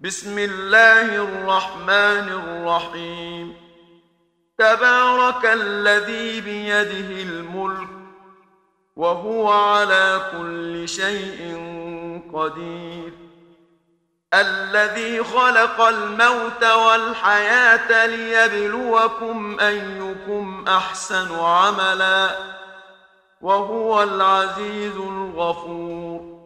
بسم الله الرحمن الرحيم. تبارك الذي بيده الملك وهو على كل شيء قدير. الذي خلق الموت والحياة ليبلوكم أيكم أحسن عملا وهو العزيز الغفور.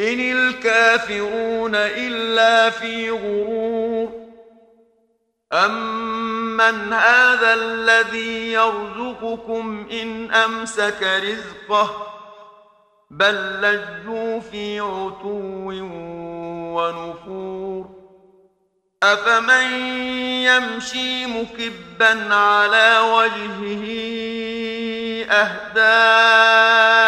إن الكافرون إلا في غرور أمن هذا الذي يرزقكم إن أمسك رزقه بل لجوا في عتو ونفور أفمن يمشي مكبا على وجهه اهداه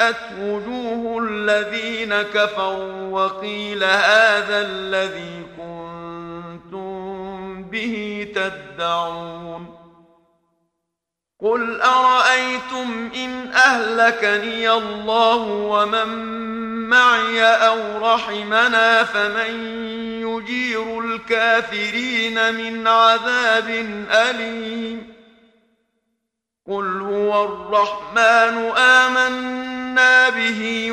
سيئت وجوه الذين كفروا وقيل هذا الذي كنتم به تدعون قل أرأيتم إن أهلكني الله ومن معي أو رحمنا فمن يجير الكافرين من عذاب أليم قل هو الرحمن آمن